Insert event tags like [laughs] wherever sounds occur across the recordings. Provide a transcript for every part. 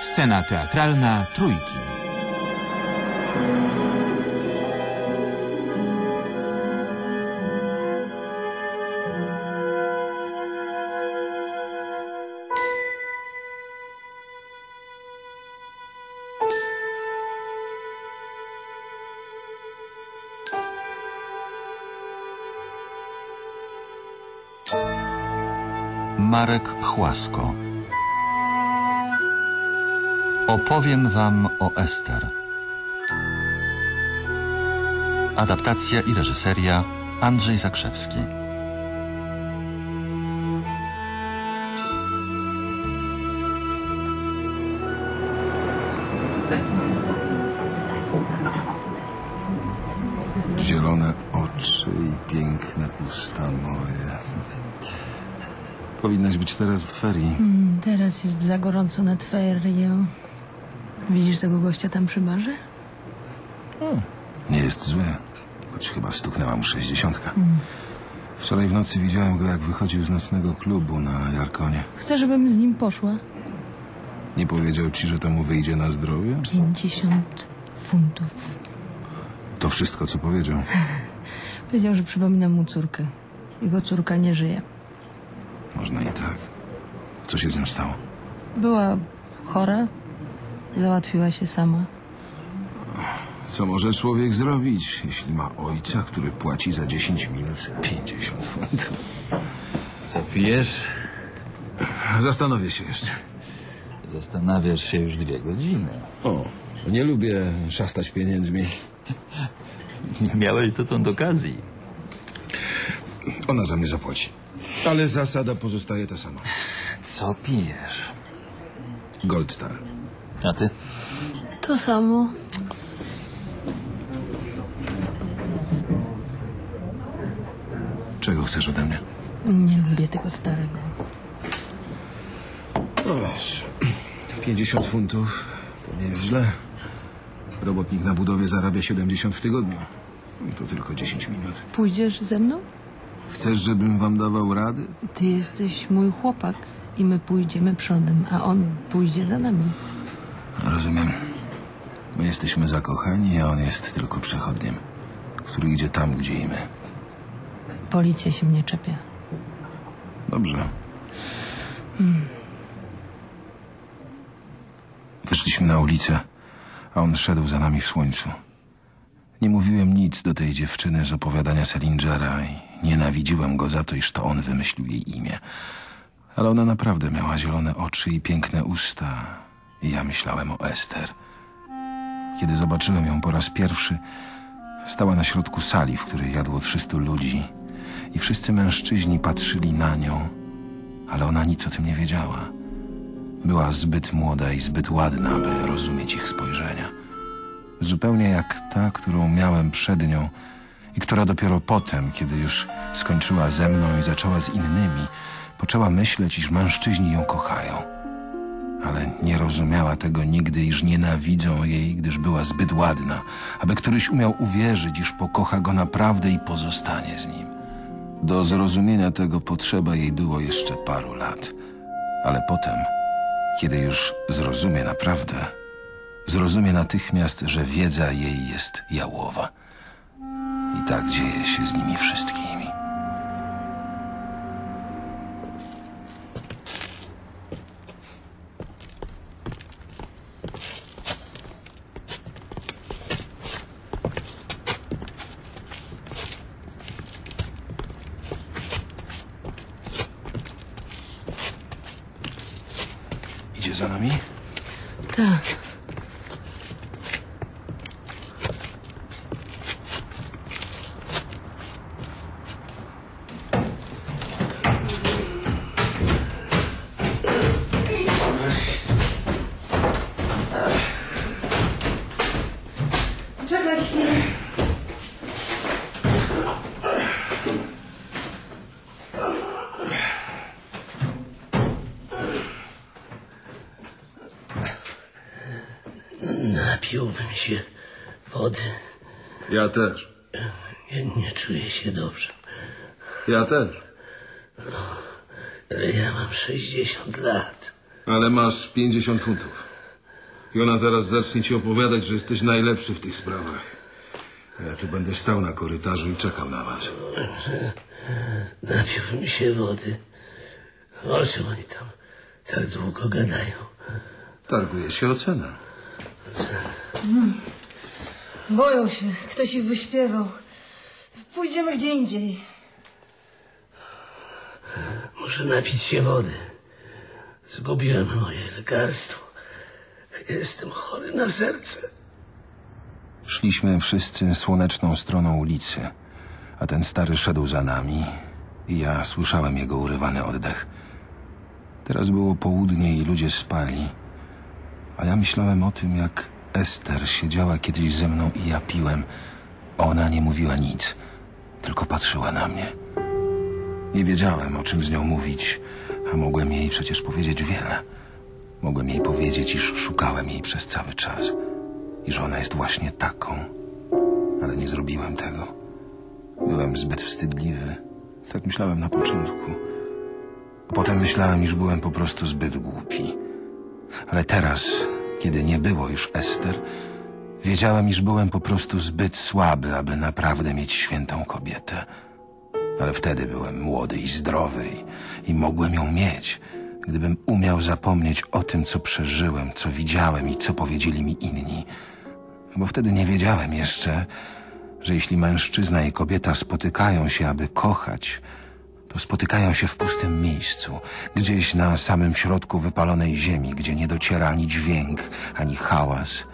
Scena teatralna Trójki. Marek Chłasko Opowiem wam o Ester Adaptacja i reżyseria Andrzej Zakrzewski Zielone oczy i piękne usta moje. Powinnaś być teraz w ferii. Teraz jest za gorąco nad ferią. Widzisz tego gościa tam przy barze? Nie jest zły, choć chyba stuknęła mu sześćdziesiątka. Wczoraj w nocy widziałem go, jak wychodził z nocnego klubu na Jarkonie. Chcę, żebym z nim poszła. Nie powiedział ci, że to mu wyjdzie na zdrowie? 50 funtów. To wszystko, co powiedział. [laughs] Powiedział, że przypomina mu córkę. Jego córka nie żyje. Można i tak. Co się z nią stało? Była chora, załatwiła się sama. Co może człowiek zrobić, jeśli ma ojca, który płaci za 10 minut 50 funtów? Co pijesz? Zastanowię się jeszcze. Zastanawiasz się już dwie godziny. O, nie lubię szastać pieniędzmi. Nie miałeś dotąd okazji. Ona za mnie zapłaci. Ale zasada pozostaje ta sama. Co pijesz? Gold Star. A ty? To samo. Czego chcesz ode mnie? Nie lubię tego starego. No wiesz, 50 funtów to nie jest źle. Robotnik na budowie zarabia 70 w tygodniu. To tylko 10 minut. Pójdziesz ze mną? Chcesz, żebym wam dawał rady? Ty jesteś mój chłopak i my pójdziemy przodem, a on pójdzie za nami. Rozumiem. My jesteśmy zakochani, a on jest tylko przechodniem, który idzie tam, gdzie i my. Policja się mnie czepia. Dobrze. Wyszliśmy na ulicę, a on szedł za nami w słońcu. Nie mówiłem nic do tej dziewczyny z opowiadania Salingera i nienawidziłem go za to, iż to on wymyślił jej imię. Ale ona naprawdę miała zielone oczy i piękne usta ja myślałem o Ester. Kiedy zobaczyłem ją po raz pierwszy, stała na środku sali, w której jadło 300 ludzi i wszyscy mężczyźni patrzyli na nią, ale ona nic o tym nie wiedziała. Była zbyt młoda i zbyt ładna, by rozumieć ich spojrzenia. Zupełnie jak ta, którą miałem przed nią i która dopiero potem, kiedy już skończyła ze mną i zaczęła z innymi, poczęła myśleć, iż mężczyźni ją kochają. Ale nie rozumiała tego nigdy, iż nienawidzą jej, gdyż była zbyt ładna, aby któryś umiał uwierzyć, iż pokocha go naprawdę i pozostanie z nim. Do zrozumienia tego potrzeba jej było jeszcze paru lat. Ale potem, kiedy już zrozumie naprawdę, zrozumie natychmiast, że wiedza jej jest jałowa. I tak dzieje się z nimi wszystkimi. Idzie za nami? Tak. Czekaj chwilę. Napiłbym się wody. Ja też. Nie, nie czuję się dobrze. Ja też. Ale ja mam 60 lat. Ale masz 50 funtów. I ona zaraz zacznie ci opowiadać, że jesteś najlepszy w tych sprawach. Ja tu będę stał na korytarzu i czekał na was. Napiłbym się wody. O czym oni tam tak długo gadają? Targuje się o cenę. Boją się. Ktoś ich wyśpiewał. Pójdziemy gdzie indziej. Muszę napić się wody. Zgubiłem moje lekarstwo. Jestem chory na serce. Szliśmy wszyscy słoneczną stroną ulicy, a ten stary szedł za nami i ja słyszałem jego urywany oddech. Teraz było południe i ludzie spali, a ja myślałem o tym, jak Ester siedziała kiedyś ze mną i ja piłem. Ona nie mówiła nic, tylko patrzyła na mnie. Nie wiedziałem, o czym z nią mówić, a mogłem jej przecież powiedzieć wiele. Mogłem jej powiedzieć, iż szukałem jej przez cały czas i że ona jest właśnie taką. Ale nie zrobiłem tego. Byłem zbyt wstydliwy. Tak myślałem na początku. A potem myślałem, iż byłem po prostu zbyt głupi. Ale teraz, kiedy nie było już Ester, wiedziałem, iż byłem po prostu zbyt słaby, aby naprawdę mieć świętą kobietę. Ale wtedy byłem młody i zdrowy i, i mogłem ją mieć, gdybym umiał zapomnieć o tym, co przeżyłem, co widziałem i co powiedzieli mi inni. Bo wtedy nie wiedziałem jeszcze, że jeśli mężczyzna i kobieta spotykają się, aby kochać, to spotykają się w pustym miejscu, gdzieś na samym środku wypalonej ziemi, gdzie nie dociera ani dźwięk, ani hałas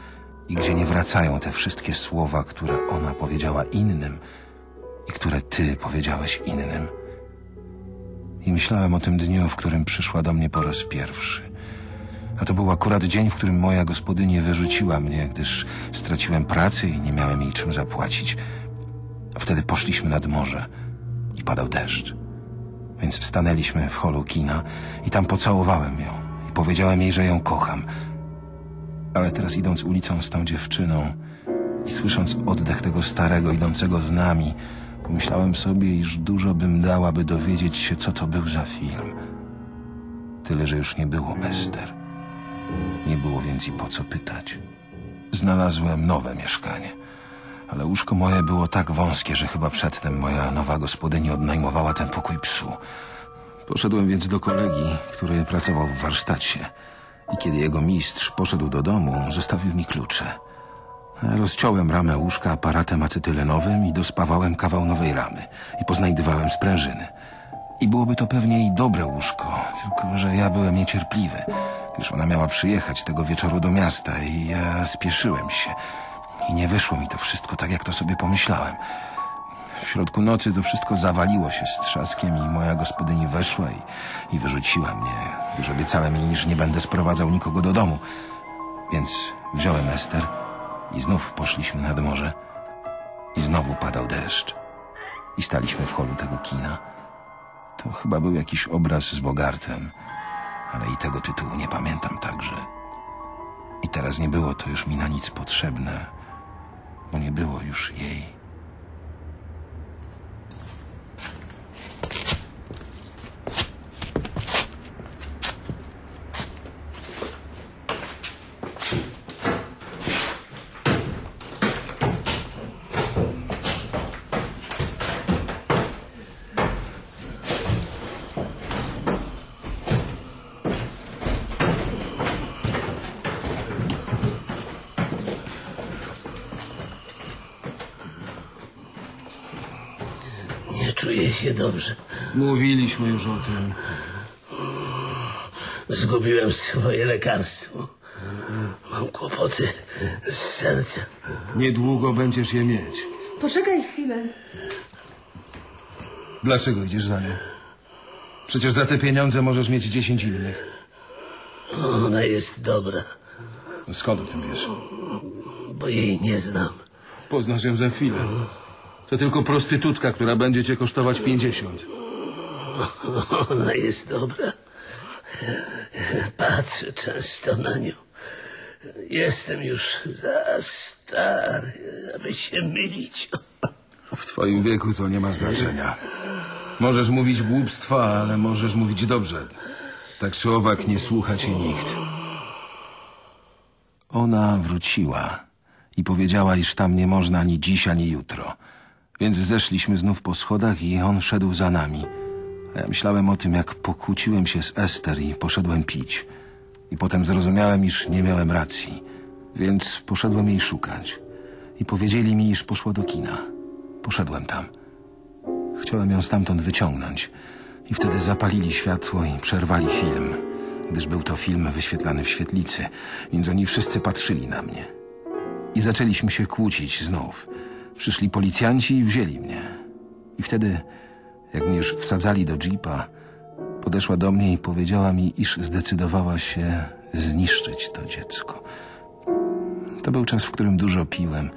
i gdzie nie wracają te wszystkie słowa, które ona powiedziała innym i które ty powiedziałeś innym. I myślałem o tym dniu, w którym przyszła do mnie po raz pierwszy. A to był akurat dzień, w którym moja gospodyni wyrzuciła mnie, gdyż straciłem pracę i nie miałem jej czym zapłacić. Wtedy poszliśmy nad morze i padał deszcz. Więc stanęliśmy w holu kina i tam pocałowałem ją i powiedziałem jej, że ją kocham. Ale teraz idąc ulicą z tą dziewczyną i słysząc oddech tego starego idącego z nami, pomyślałem sobie, iż dużo bym dał, aby dowiedzieć się, co to był za film. Tyle, że już nie było Ester. Nie było więc i po co pytać. Znalazłem nowe mieszkanie, ale łóżko moje było tak wąskie, że chyba przedtem moja nowa gospodyni odnajmowała ten pokój psu. Poszedłem więc do kolegi, który pracował w warsztacie i kiedy jego mistrz poszedł do domu, zostawił mi klucze. Rozciąłem ramę łóżka aparatem acetylenowym i dospawałem kawał nowej ramy i poznajdywałem sprężyny. I byłoby to pewnie i dobre łóżko, tylko że ja byłem niecierpliwy, gdyż ona miała przyjechać tego wieczoru do miasta i ja spieszyłem się. I nie wyszło mi to wszystko tak, jak to sobie pomyślałem. W środku nocy to wszystko zawaliło się z trzaskiem i moja gospodyni weszła i, i wyrzuciła mnie, gdyż obiecałem jej, że nie będę sprowadzał nikogo do domu. Więc wziąłem Ester i znów poszliśmy nad morze. I znowu padał deszcz. I staliśmy w holu tego kina. To chyba był jakiś obraz z Bogartem, ale i tego tytułu nie pamiętam także. I teraz nie było to już mi na nic potrzebne, bo nie było już jej. Nie czuję się dobrze. Mówiliśmy już o tym. Zgubiłem swoje lekarstwo. Mam kłopoty z sercem. Niedługo będziesz je mieć. Poczekaj chwilę. Dlaczego idziesz za nią? Przecież za te pieniądze możesz mieć dziesięć innych. Ona jest dobra, Skąd o tym wiesz? bo jej nie znam. Poznasz ją za chwilę. To tylko prostytutka, która będzie cię kosztować pięćdziesiąt. Ona jest dobra. Patrzę często na nią. Jestem już za stary, aby się mylić. W twoim wieku to nie ma znaczenia. Możesz mówić głupstwa, ale możesz mówić dobrze. Tak czy owak nie słucha cię nikt. Ona wróciła i powiedziała, iż tam nie można ani dziś, ani jutro. Więc zeszliśmy znów po schodach i on szedł za nami. A ja myślałem o tym, jak pokłóciłem się z Ester i poszedłem pić. I potem zrozumiałem, iż nie miałem racji. Więc poszedłem jej szukać. I powiedzieli mi, iż poszła do kina. Poszedłem tam. Chciałem ją stamtąd wyciągnąć. I wtedy zapalili światło i przerwali film, gdyż był to film wyświetlany w świetlicy, więc oni wszyscy patrzyli na mnie. I zaczęliśmy się kłócić znów. Przyszli policjanci i wzięli mnie. I wtedy, jak mnie już wsadzali do jeepa, podeszła do mnie i powiedziała mi, iż zdecydowała się zniszczyć to dziecko. To był czas, w którym dużo piłem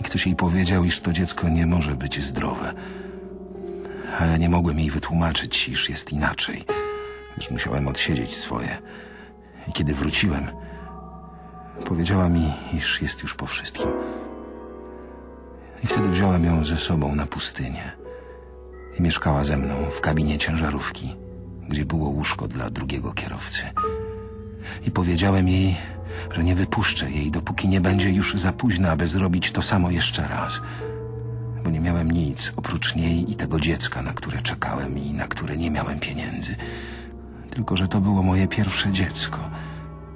i ktoś jej powiedział, iż to dziecko nie może być zdrowe. A ja nie mogłem jej wytłumaczyć, iż jest inaczej, gdyż musiałem odsiedzieć swoje. I kiedy wróciłem, powiedziała mi, iż jest już po wszystkim. I wtedy wziąłem ją ze sobą na pustynię. I mieszkała ze mną w kabinie ciężarówki, gdzie było łóżko dla drugiego kierowcy. I powiedziałem jej, że nie wypuszczę jej, dopóki nie będzie już za późno, aby zrobić to samo jeszcze raz. Bo nie miałem nic oprócz niej i tego dziecka, na które czekałem i na które nie miałem pieniędzy. Tylko, że to było moje pierwsze dziecko.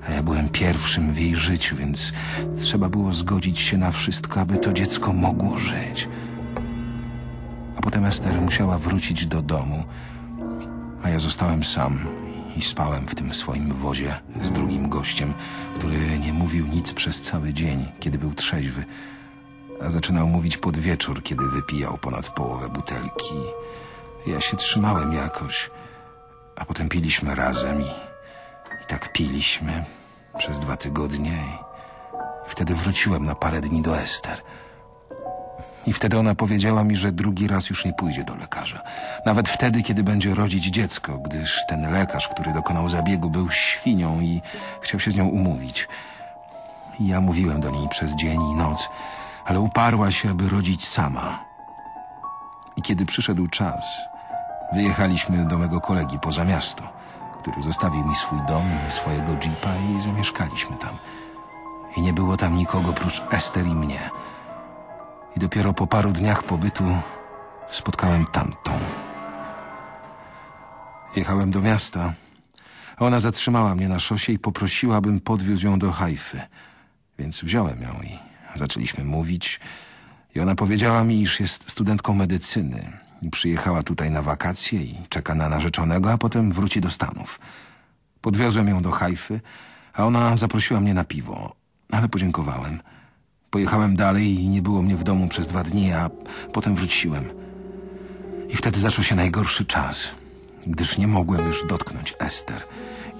A ja byłem pierwszym w jej życiu, więc trzeba było zgodzić się na wszystko, aby to dziecko mogło żyć. A potem Ester musiała wrócić do domu, a ja zostałem sam i spałem w tym swoim wozie z drugim gościem, który nie mówił nic przez cały dzień, kiedy był trzeźwy, a zaczynał mówić pod wieczór, kiedy wypijał ponad połowę butelki. Ja się trzymałem jakoś, a potem piliśmy razem i, tak piliśmy przez dwa tygodnie i wtedy wróciłem na parę dni do Ester. I wtedy ona powiedziała mi, że drugi raz już nie pójdzie do lekarza. Nawet wtedy, kiedy będzie rodzić dziecko, gdyż ten lekarz, który dokonał zabiegu, był świnią i chciał się z nią umówić. I ja mówiłem do niej przez dzień i noc, ale uparła się, aby rodzić sama. I kiedy przyszedł czas, wyjechaliśmy do mego kolegi poza miasto, który zostawił mi swój dom i swojego jeepa i zamieszkaliśmy tam. I nie było tam nikogo prócz Ester i mnie. I dopiero po paru dniach pobytu spotkałem tamtą. Jechałem do miasta, ona zatrzymała mnie na szosie i poprosiła, abym podwiózł ją do Hajfy. Więc wziąłem ją i zaczęliśmy mówić. I ona powiedziała mi, iż jest studentką medycyny przyjechała tutaj na wakacje i czeka na narzeczonego, a potem wróci do Stanów. Podwiozłem ją do Hajfy, a ona zaprosiła mnie na piwo, ale podziękowałem. Pojechałem dalej i nie było mnie w domu przez dwa dni, a potem wróciłem. I wtedy zaczął się najgorszy czas, gdyż nie mogłem już dotknąć Ester.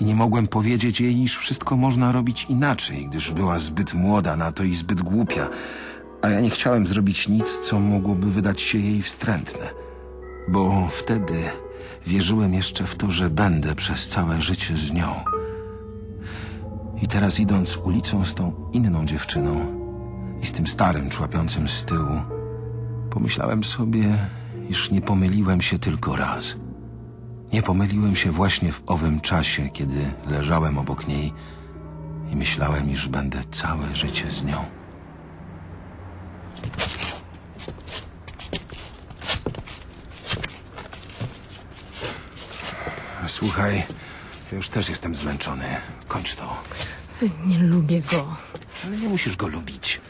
I nie mogłem powiedzieć jej, iż wszystko można robić inaczej, gdyż była zbyt młoda na to i zbyt głupia. A ja nie chciałem zrobić nic, co mogłoby wydać się jej wstrętne. Bo wtedy wierzyłem jeszcze w to, że będę przez całe życie z nią. I teraz idąc ulicą z tą inną dziewczyną i z tym starym człapiącym z tyłu, pomyślałem sobie, iż nie pomyliłem się tylko raz. Nie pomyliłem się właśnie w owym czasie, kiedy leżałem obok niej i myślałem, iż będę całe życie z nią. Słuchaj, ja już też jestem zmęczony. Kończ to. Nie lubię go. Ale nie musisz go lubić.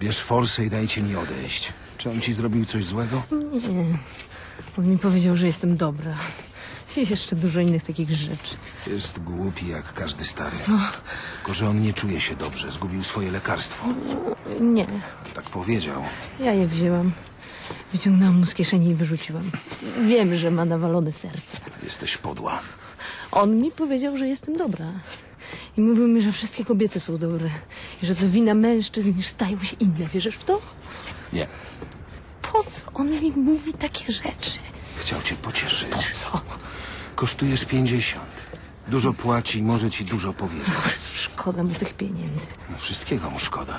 Bierz forsę i dajcie mi odejść. Czy on ci zrobił coś złego? Nie. On mi powiedział, że jestem dobra. I jeszcze dużo innych takich rzeczy. Jest głupi jak każdy stary. Tylko, że on nie czuje się dobrze. Zgubił swoje lekarstwo. Nie. Tak powiedział. Ja je wzięłam. Wyciągnęłam mu z kieszeni i wyrzuciłam. Wiem, że ma nawalone serce. Jesteś podła. On mi powiedział, że jestem dobra. I mówił mi, że wszystkie kobiety są dobre. I że to wina mężczyzn, niż stają się inne. Wierzysz w to? Nie. Po co on mi mówi takie rzeczy? Chciał cię pocieszyć. Co? Kosztujesz pięćdziesiąt. Dużo płaci, może ci dużo powiedzieć. Szkoda mu tych pieniędzy. Wszystkiego mu szkoda.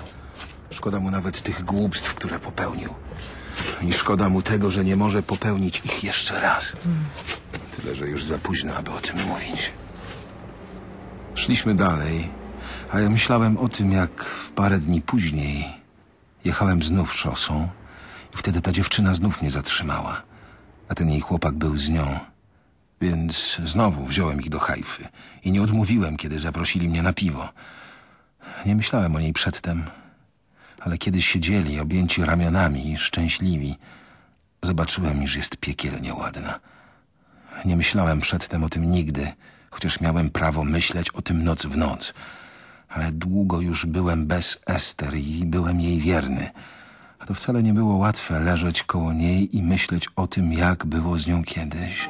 Szkoda mu nawet tych głupstw, które popełnił. I szkoda mu tego, że nie może popełnić ich jeszcze raz. Tyle, że już za późno, aby o tym mówić. Szliśmy dalej A ja myślałem o tym, jak w parę dni później jechałem znów szosą i wtedy ta dziewczyna znów mnie zatrzymała. A ten jej chłopak był z nią. Więc znowu wziąłem ich do Hajfy i nie odmówiłem, kiedy zaprosili mnie na piwo. Nie myślałem o niej przedtem, ale kiedy siedzieli objęci ramionami i szczęśliwi, zobaczyłem, iż jest piekielnie ładna. Nie myślałem przedtem o tym nigdy, chociaż miałem prawo myśleć o tym noc w noc. Ale długo już byłem bez Ester i byłem jej wierny. A to wcale nie było łatwe leżeć koło niej i myśleć o tym, jak było z nią kiedyś.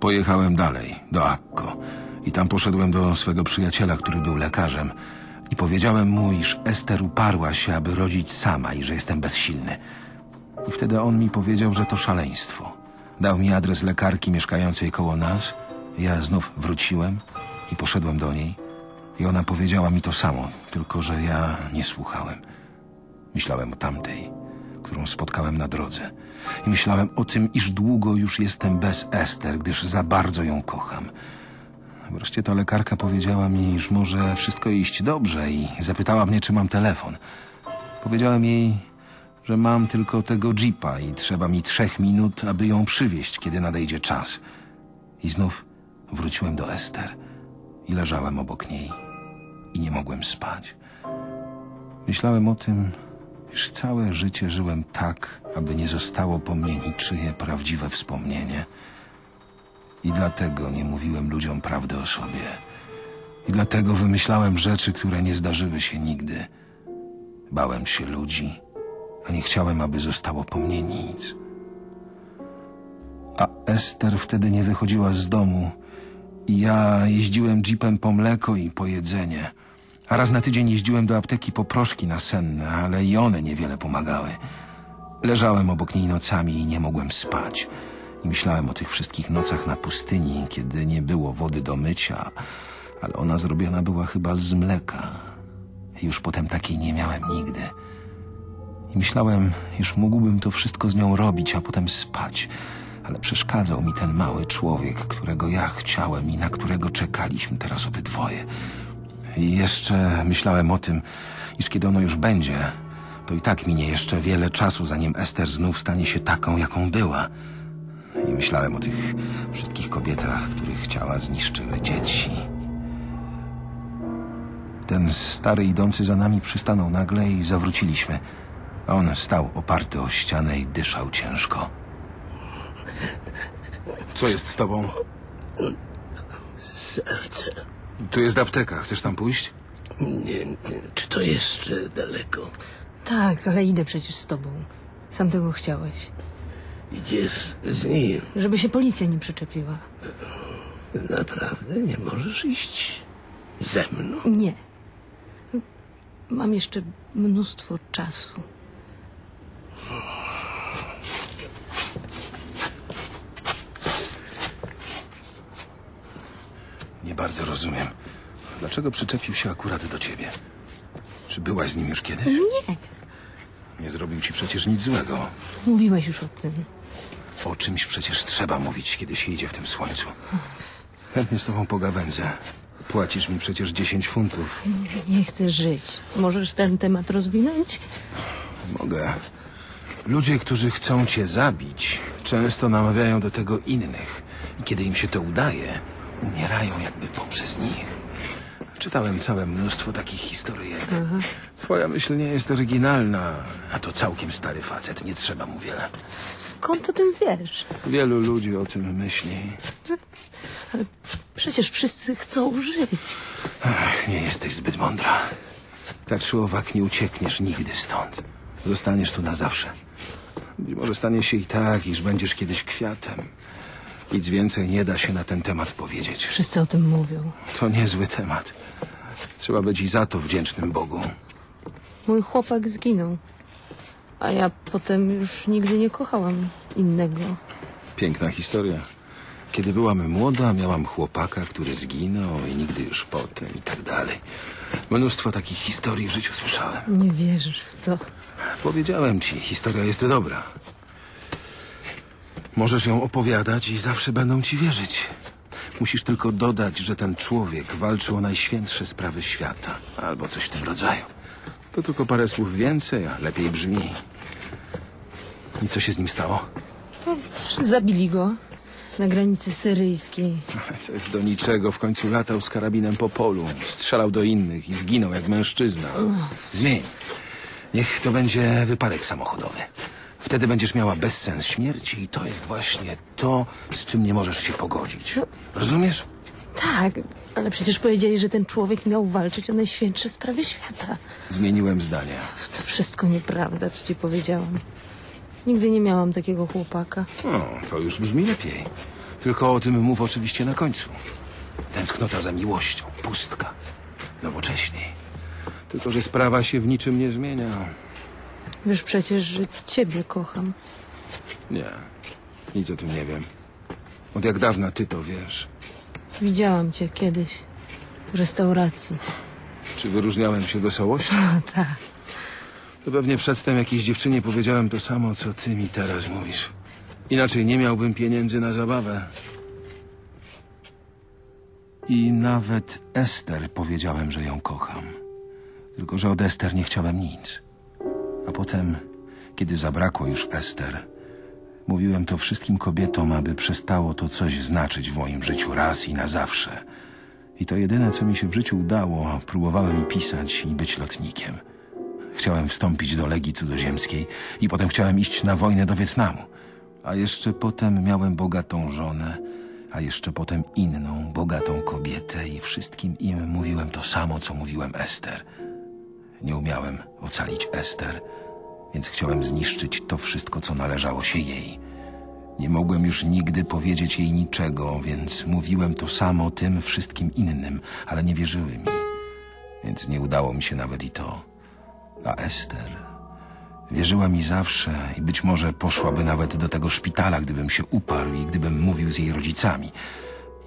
Pojechałem dalej, do Akko. I tam poszedłem do swego przyjaciela, który był lekarzem. I powiedziałem mu, iż Ester uparła się, aby rodzić sama i że jestem bezsilny. I wtedy on mi powiedział, że to szaleństwo. Dał mi adres lekarki mieszkającej koło nas. Ja znów wróciłem i poszedłem do niej. I ona powiedziała mi to samo, tylko że ja nie słuchałem. Myślałem o tamtej, którą spotkałem na drodze. I myślałem o tym, iż długo już jestem bez Ester, gdyż za bardzo ją kocham. Wreszcie ta lekarka powiedziała mi, iż może wszystko iść dobrze i zapytała mnie, czy mam telefon. Powiedziałem jej, że mam tylko tego jeepa i trzeba mi trzech minut, aby ją przywieźć, kiedy nadejdzie czas. I znów wróciłem do Ester i leżałem obok niej i nie mogłem spać. Myślałem o tym, iż całe życie żyłem tak, aby nie zostało po mnie niczyje prawdziwe wspomnienie. I dlatego nie mówiłem ludziom prawdy o sobie. I dlatego wymyślałem rzeczy, które nie zdarzyły się nigdy. Bałem się ludzi, a nie chciałem, aby zostało po mnie nic. A Ester wtedy nie wychodziła z domu i ja jeździłem jeepem po mleko i po jedzenie. A raz na tydzień jeździłem do apteki po proszki nasenne, ale i one niewiele pomagały. Leżałem obok niej nocami i nie mogłem spać. Myślałem o tych wszystkich nocach na pustyni, kiedy nie było wody do mycia, ale ona zrobiona była chyba z mleka. Już potem takiej nie miałem nigdy. I myślałem, iż mógłbym to wszystko z nią robić, a potem spać. Ale przeszkadzał mi ten mały człowiek, którego ja chciałem i na którego czekaliśmy teraz obydwoje. I jeszcze myślałem o tym, iż kiedy ono już będzie, to i tak minie jeszcze wiele czasu, zanim Ester znów stanie się taką, jaką była. I myślałem o tych wszystkich kobietach, których ciała zniszczyły dzieci. Ten stary idący za nami przystanął nagle i zawróciliśmy. A on stał oparty o ścianę i dyszał ciężko. Co jest z tobą? Serce. Tu jest apteka. Chcesz tam pójść? Nie, nie, czy to jeszcze daleko? Tak, ale idę przecież z tobą. Sam tego chciałeś. Idziesz z nim. Żeby się policja nie przyczepiła. Naprawdę nie możesz iść ze mną? Nie. Mam jeszcze mnóstwo czasu. Nie bardzo rozumiem. Dlaczego przyczepił się akurat do ciebie? Czy byłaś z nim już kiedyś? Nie. Nie zrobił ci przecież nic złego. Mówiłeś już o tym. O czymś przecież trzeba mówić, kiedy się idzie w tym słońcu. Chętnie z tobą pogawędzę. Płacisz mi przecież 10 funtów. Nie chcę żyć. Możesz ten temat rozwinąć? Mogę. Ludzie, którzy chcą cię zabić, często namawiają do tego innych. I kiedy im się to udaje, umierają jakby poprzez nich. Czytałem całe mnóstwo takich historyjek. Twoja myśl nie jest oryginalna, a to całkiem stary facet, nie trzeba mu wiele. Skąd o tym wiesz? Wielu ludzi o tym myśli. Ale przecież wszyscy chcą żyć. Ach, nie jesteś zbyt mądra. Tak czy owak nie uciekniesz nigdy stąd. Zostaniesz tu na zawsze. Być może stanie się i tak, iż będziesz kiedyś kwiatem. Nic więcej nie da się na ten temat powiedzieć. Wszyscy o tym mówią. To niezły temat. Trzeba być i za to wdzięcznym Bogu. Mój chłopak zginął. A ja potem już nigdy nie kochałam innego. Piękna historia. Kiedy byłam młoda, miałam chłopaka, który zginął i nigdy już potem i tak dalej. Mnóstwo takich historii w życiu słyszałem. Nie wierzysz w to. Powiedziałem ci, historia jest dobra. Możesz ją opowiadać i zawsze będą ci wierzyć. Musisz tylko dodać, że ten człowiek walczył o najświętsze sprawy świata, albo coś w tym rodzaju. To tylko parę słów więcej, a lepiej brzmi. I co się z nim stało? Zabili go na granicy syryjskiej. [laughs] To jest do niczego. W końcu latał z karabinem po polu, strzelał do innych i zginął jak mężczyzna. Zmień. Niech to będzie wypadek samochodowy. Wtedy będziesz miała bezsens śmierci i to jest właśnie to, z czym nie możesz się pogodzić. Rozumiesz? Tak, ale przecież powiedzieli, że ten człowiek miał walczyć o najświętsze sprawy świata. Zmieniłem zdanie. To wszystko nieprawda, co ci powiedziałam. Nigdy nie miałam takiego chłopaka. No, to już brzmi lepiej. Tylko o tym mów oczywiście na końcu. Tęsknota za miłością, pustka. Nowocześniej. Tylko, że sprawa się w niczym nie zmienia. Wiesz przecież, że ciebie kocham. Nie, nic o tym nie wiem. Od jak dawna ty to wiesz? Widziałam cię kiedyś w restauracji. Czy wyróżniałem się wesołością? [laughs] Tak. To pewnie przedtem jakiejś dziewczynie powiedziałem to samo, co ty mi teraz mówisz. Inaczej nie miałbym pieniędzy na zabawę. I nawet Ester powiedziałem, że ją kocham. Tylko, że od Ester nie chciałem nic. A potem, kiedy zabrakło już Ester, mówiłem to wszystkim kobietom, aby przestało to coś znaczyć w moim życiu raz i na zawsze. I to jedyne, co mi się w życiu udało, próbowałem pisać i być lotnikiem. Chciałem wstąpić do Legii Cudzoziemskiej i potem chciałem iść na wojnę do Wietnamu. A jeszcze potem miałem bogatą żonę, a jeszcze potem inną, bogatą kobietę i wszystkim im mówiłem to samo, co mówiłem Ester. Nie umiałem ocalić Ester, więc chciałem zniszczyć to wszystko, co należało się jej. Nie mogłem już nigdy powiedzieć jej niczego, więc mówiłem to samo tym wszystkim innym, ale nie wierzyły mi. Więc nie udało mi się nawet i to. A Ester wierzyła mi zawsze i być może poszłaby nawet do tego szpitala, gdybym się uparł i gdybym mówił z jej rodzicami.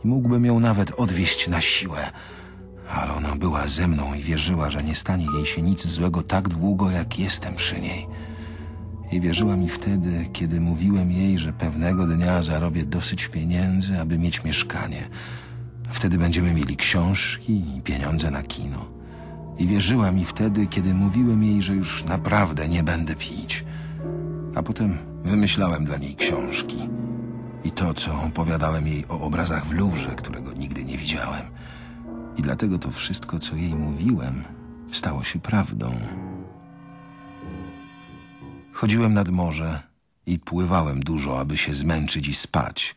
I mógłbym ją nawet odwieźć na siłę. Ale ona była ze mną i wierzyła, że nie stanie jej się nic złego tak długo, jak jestem przy niej. I wierzyła mi wtedy, kiedy mówiłem jej, że pewnego dnia zarobię dosyć pieniędzy, aby mieć mieszkanie. Wtedy będziemy mieli książki i pieniądze na kino. I wierzyła mi wtedy, kiedy mówiłem jej, że już naprawdę nie będę pić. A potem wymyślałem dla niej książki. I to, co opowiadałem jej o obrazach w Louvre, którego nigdy nie widziałem. I dlatego to wszystko, co jej mówiłem, stało się prawdą. Chodziłem nad morze i pływałem dużo, aby się zmęczyć i spać,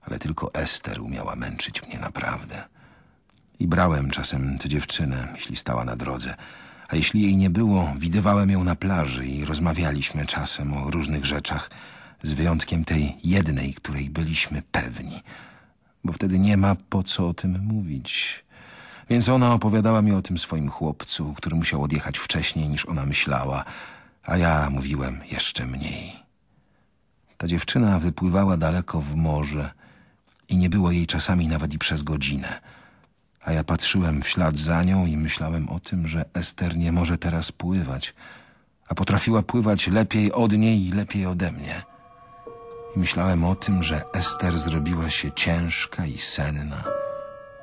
ale tylko Ester umiała męczyć mnie naprawdę. I brałem czasem tę dziewczynę, jeśli stała na drodze, a jeśli jej nie było, widywałem ją na plaży i rozmawialiśmy czasem o różnych rzeczach, z wyjątkiem tej jednej, której byliśmy pewni, bo wtedy nie ma po co o tym mówić. Więc ona opowiadała mi o tym swoim chłopcu, który musiał odjechać wcześniej niż ona myślała, a ja mówiłem jeszcze mniej. Ta dziewczyna wypływała daleko w morze i nie było jej czasami nawet i przez godzinę. A ja patrzyłem w ślad za nią i myślałem o tym, że Ester nie może teraz pływać, a potrafiła pływać lepiej od niej i lepiej ode mnie. I myślałem o tym, że Ester zrobiła się ciężka i senna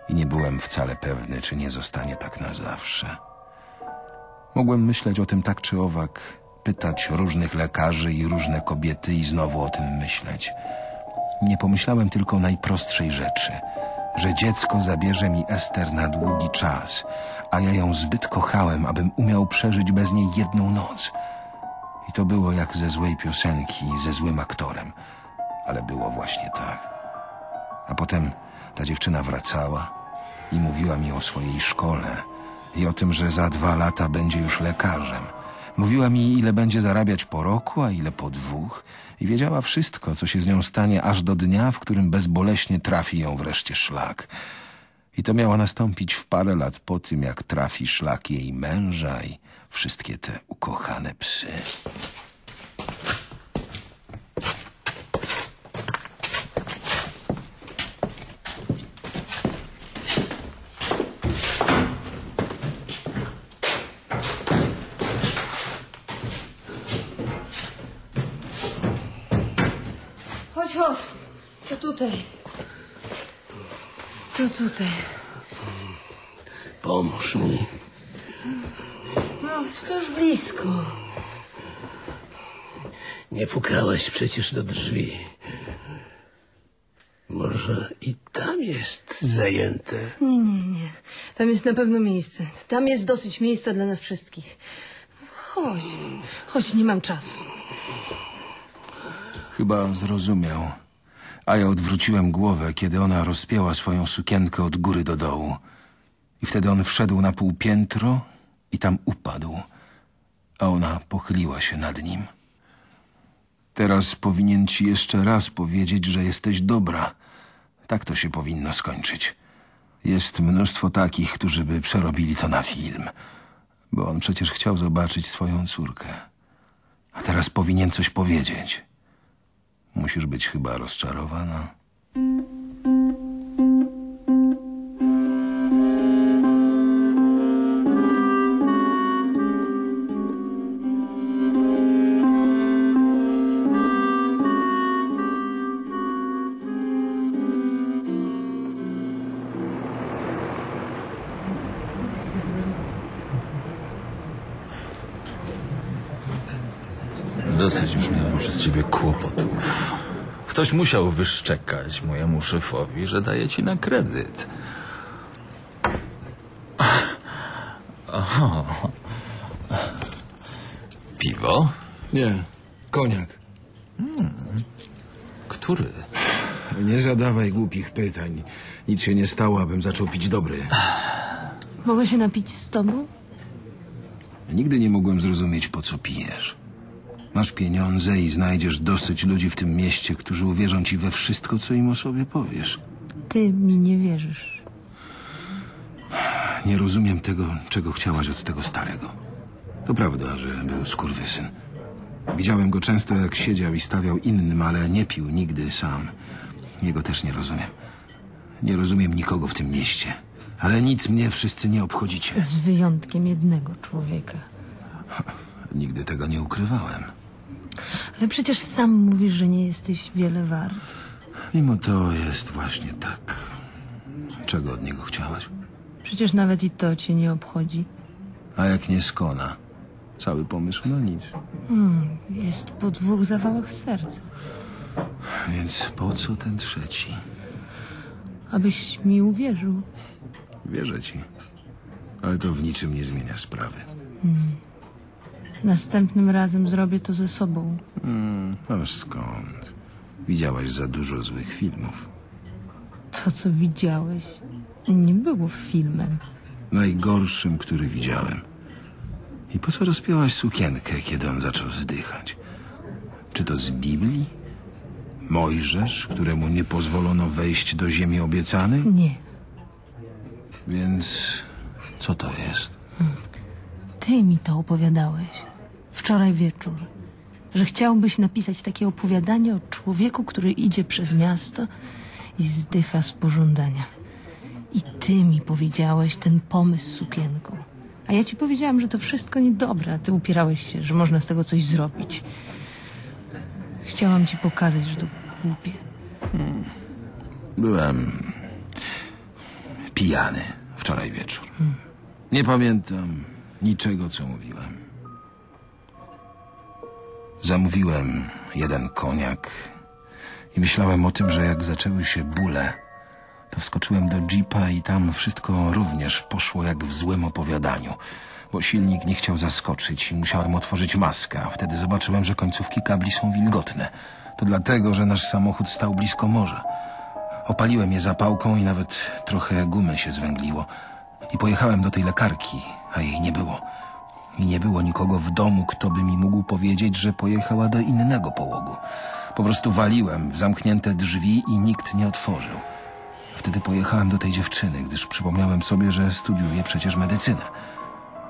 i nie byłem wcale pewny, czy nie zostanie tak na zawsze. Mogłem myśleć o tym tak czy owak, pytać różnych lekarzy i różne kobiety i znowu o tym myśleć. Nie pomyślałem tylko najprostszej rzeczy, że dziecko zabierze mi Ester na długi czas, a ja ją zbyt kochałem, abym umiał przeżyć bez niej jedną noc. I to było jak ze złej piosenki, ze złym aktorem, ale było właśnie tak. A potem ta dziewczyna wracała i mówiła mi o swojej szkole i o tym, że za dwa lata będzie już lekarzem. Mówiła mi, ile będzie zarabiać po roku, a ile po dwóch i wiedziała wszystko, co się z nią stanie aż do dnia, w którym bezboleśnie trafi ją wreszcie szlak. I to miało nastąpić w parę lat po tym, jak trafi szlak jej męża i wszystkie te ukochane psy. Chodź, chodź. To tutaj. To tutaj. Pomóż mi. No, to już blisko. Nie pukałeś przecież do drzwi. Może i tam jest zajęte. Nie, nie, nie. Tam jest na pewno miejsce. Tam jest dosyć miejsca dla nas wszystkich. Chodź, chodź, nie mam czasu. Chyba zrozumiał. A ja odwróciłem głowę, kiedy ona rozpięła swoją sukienkę od góry do dołu. I wtedy on wszedł na półpiętro i tam upadł. A ona pochyliła się nad nim. Teraz powinien ci jeszcze raz powiedzieć, że jesteś dobra. Tak to się powinno skończyć. Jest mnóstwo takich, którzy by przerobili to na film. Bo on przecież chciał zobaczyć swoją córkę. A teraz powinien coś powiedzieć. Musisz być chyba rozczarowana. Dosyć już miałem przez ciebie kłopotów. Ktoś musiał wyszczekać mojemu szefowi, że daje ci na kredyt. Oho. Piwo? Nie, koniak. Który? Nie zadawaj głupich pytań. Nic się nie stało, abym zaczął pić dobry. Mogę się napić z tobą? Nigdy nie mogłem zrozumieć, po co pijesz. Masz pieniądze i znajdziesz dosyć ludzi w tym mieście, którzy uwierzą ci we wszystko, co im o sobie powiesz. Ty mi nie wierzysz. Nie rozumiem tego, czego chciałaś od tego starego. To prawda, że był skurwysyn. Widziałem go często, jak siedział i stawiał innym, ale nie pił nigdy sam. Jego też nie rozumiem. Nie rozumiem nikogo w tym mieście. Ale nic mnie wszyscy nie obchodzicie. Z wyjątkiem jednego człowieka. Nigdy tego nie ukrywałem. Ale przecież sam mówisz, że nie jesteś wiele wart. Mimo to jest właśnie tak. Czego od niego chciałaś? Przecież nawet i to cię nie obchodzi. A jak nie skona? Cały pomysł na nic. Jest po dwóch zawałach serca. Więc po co ten trzeci? Abyś mi uwierzył. Wierzę ci. Ale to w niczym nie zmienia sprawy. Następnym razem zrobię to ze sobą. Ależ skąd? Widziałaś za dużo złych filmów. To, co widziałeś, nie było filmem. Najgorszym, który widziałem. I po co rozpięłaś sukienkę, kiedy on zaczął zdychać? Czy to z Biblii? Mojżesz, któremu nie pozwolono wejść do ziemi obiecanej? Nie. Więc co to jest? Ty mi to opowiadałeś. Wczoraj wieczór. Że chciałbyś napisać takie opowiadanie o człowieku, który idzie przez miasto i zdycha z pożądania. I ty mi powiedziałeś ten pomysł z sukienką. A ja ci powiedziałam, że to wszystko niedobre, a ty upierałeś się, że można z tego coś zrobić. Chciałam ci pokazać, że to głupie. Byłem pijany wczoraj wieczór. Nie pamiętam niczego, co mówiłem. Zamówiłem jeden koniak i myślałem o tym, że jak zaczęły się bóle, to wskoczyłem do jeepa i tam wszystko również poszło jak w złym opowiadaniu, bo silnik nie chciał zaskoczyć i musiałem otworzyć maskę, wtedy zobaczyłem, że końcówki kabli są wilgotne. To dlatego, że nasz samochód stał blisko morza. Opaliłem je zapałką i nawet trochę gumy się zwęgliło. I pojechałem do tej lekarki, a jej nie było. I nie było nikogo w domu, kto by mi mógł powiedzieć, że pojechała do innego połogu. Po prostu waliłem w zamknięte drzwi i nikt nie otworzył. Wtedy pojechałem do tej dziewczyny, gdyż przypomniałem sobie, że studiuję przecież medycynę.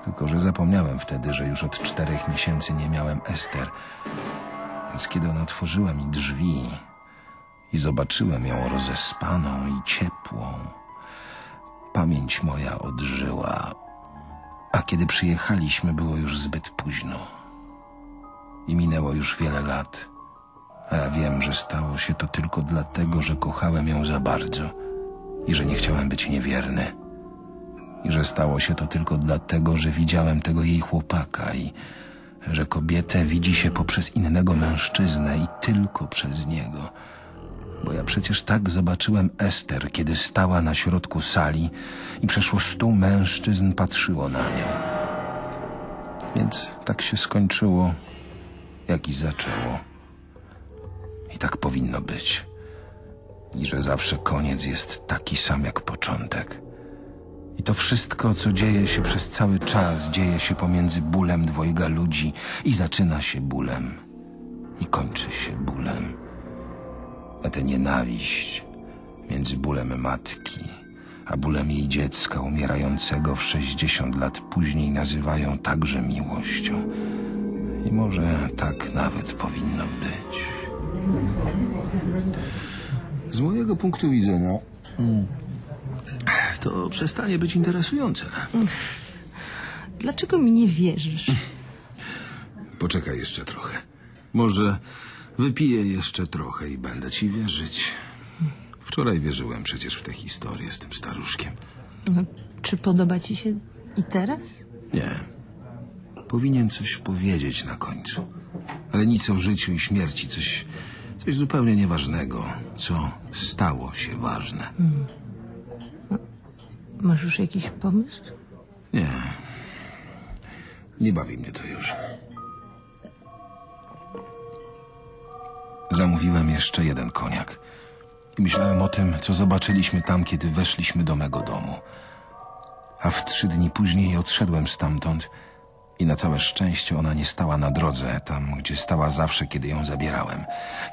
Tylko, że zapomniałem wtedy, że już od czterech miesięcy nie miałem Ester. Więc kiedy ona otworzyła mi drzwi, i zobaczyłem ją rozespaną i ciepłą. Pamięć moja odżyła, a kiedy przyjechaliśmy, było już zbyt późno. I minęło już wiele lat, a ja wiem, że stało się to tylko dlatego, że kochałem ją za bardzo i że nie chciałem być niewierny. I że stało się to tylko dlatego, że widziałem tego jej chłopaka i że kobietę widzi się poprzez innego mężczyznę i tylko przez niego. Bo ja przecież tak zobaczyłem Ester, kiedy stała na środku sali i przeszło stu mężczyzn patrzyło na nią. Więc tak się skończyło, jak i zaczęło. I tak powinno być. I że zawsze koniec jest taki sam jak początek. I to wszystko, co dzieje się przez cały czas, dzieje się pomiędzy bólem dwojga ludzi i zaczyna się bólem i kończy się bólem. A tę nienawiść między bólem matki a bólem jej dziecka umierającego w 60 lat później nazywają także miłością. I może tak nawet powinno być. Z mojego punktu widzenia to przestanie być interesujące. Dlaczego mi nie wierzysz? Poczekaj jeszcze trochę. Może wypiję jeszcze trochę i będę ci wierzyć. Wczoraj wierzyłem przecież w tę historię z tym staruszkiem. Czy podoba ci się i teraz? Nie. Powinien coś powiedzieć na końcu. Ale nic o życiu i śmierci, coś, coś zupełnie nieważnego, co stało się ważne. Masz już jakiś pomysł? Nie. Nie bawi mnie to już. Zamówiłem jeszcze jeden koniak. Myślałem o tym, co zobaczyliśmy tam, kiedy weszliśmy do mego domu. A w trzy dni później odszedłem stamtąd i na całe szczęście ona nie stała na drodze, tam gdzie stała zawsze, kiedy ją zabierałem.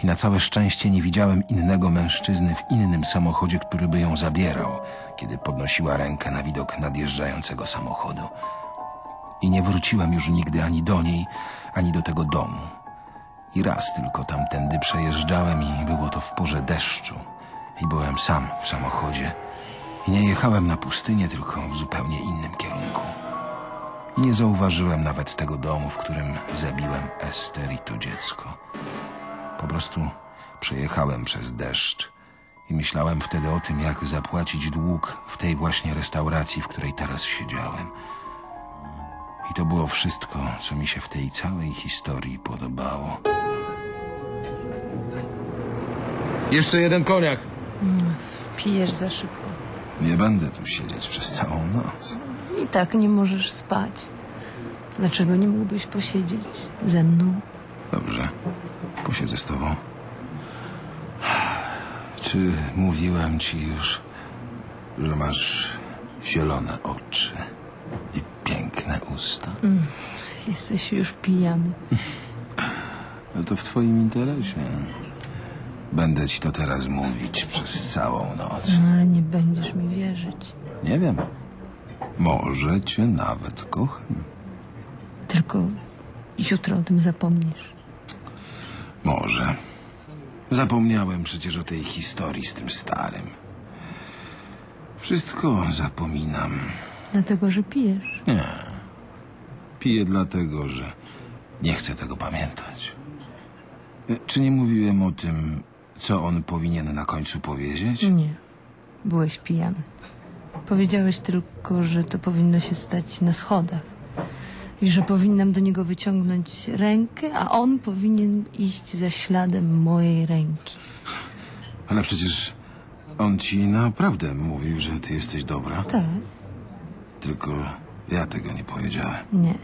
I na całe szczęście nie widziałem innego mężczyzny w innym samochodzie, który by ją zabierał, kiedy podnosiła rękę na widok nadjeżdżającego samochodu. I nie wróciłem już nigdy ani do niej, ani do tego domu. I raz tylko tamtędy przejeżdżałem i było to w porze deszczu. I byłem sam w samochodzie. I nie jechałem na pustynię, tylko w zupełnie innym kierunku. I nie zauważyłem nawet tego domu, w którym zabiłem Ester i to dziecko. Po prostu przejechałem przez deszcz i myślałem wtedy o tym, jak zapłacić dług w tej właśnie restauracji, w której teraz siedziałem. I to było wszystko, co mi się w tej całej historii podobało. Jeszcze jeden koniak. Pijesz za szybko. Nie będę tu siedzieć przez całą noc. I tak nie możesz spać. Dlaczego nie mógłbyś posiedzieć ze mną? Dobrze, posiedzę z tobą. Czy mówiłem ci już, że masz zielone oczy piękne usta? Jesteś już pijany. [laughs] No to w twoim interesie. Będę ci to teraz mówić przez całą noc. No, ale nie będziesz mi wierzyć. Nie wiem. Może cię nawet kocham. Tylko jutro o tym zapomnisz. Może. Zapomniałem przecież o tej historii z tym starym. Wszystko zapominam. Dlatego, że pijesz. Nie. Piję dlatego, że nie chcę tego pamiętać. E, Czy nie mówiłem o tym, co on powinien na końcu powiedzieć? Nie. Byłeś pijany. Powiedziałeś tylko, że to powinno się stać na schodach. I że powinnam do niego wyciągnąć rękę, a on powinien iść za śladem mojej ręki. Ale przecież on ci naprawdę mówił, że ty jesteś dobra. Tak, Tylko ja tego nie powiedziałem. nie.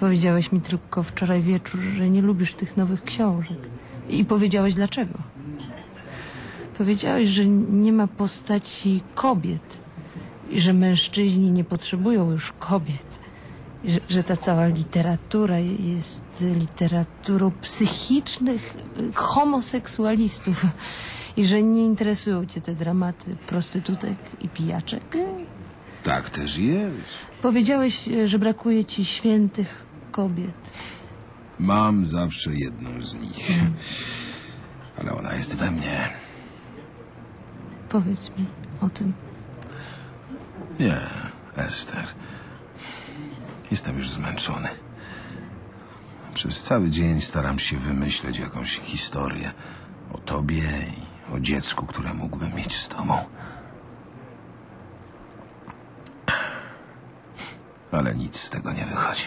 Powiedziałeś mi tylko wczoraj wieczór, że nie lubisz tych nowych książek. I powiedziałeś dlaczego. Powiedziałeś, że nie ma postaci kobiet i że mężczyźni nie potrzebują już kobiet. Że, że ta cała literatura jest literaturą psychicznych y, homoseksualistów i że nie interesują cię te dramaty prostytutek i pijaczek. Tak też jest. Powiedziałeś, że brakuje ci świętych kobiet. Mam zawsze jedną z nich. Ale ona jest we mnie. Powiedz mi o tym. Nie, Ester. Jestem już zmęczony. Przez cały dzień staram się wymyśleć jakąś historię o tobie i o dziecku, które mógłbym mieć z tobą. Ale nic z tego nie wychodzi.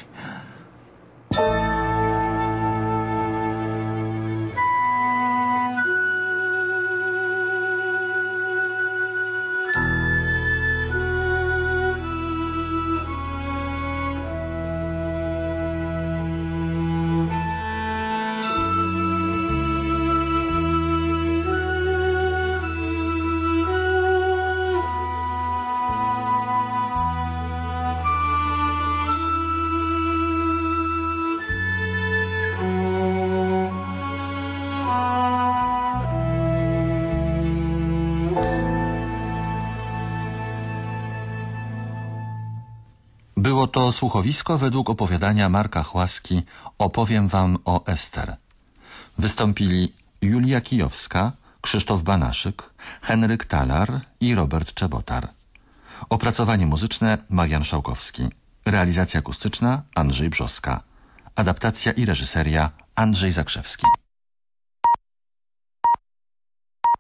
Było to słuchowisko według opowiadania Marka Chłaski Opowiem wam o Ester. Wystąpili Julia Kijowska, Krzysztof Banaszyk, Henryk Talar i Robert Czebotar. Opracowanie muzyczne Marian Szałkowski. Realizacja akustyczna Andrzej Brzoska. Adaptacja i reżyseria Andrzej Zakrzewski.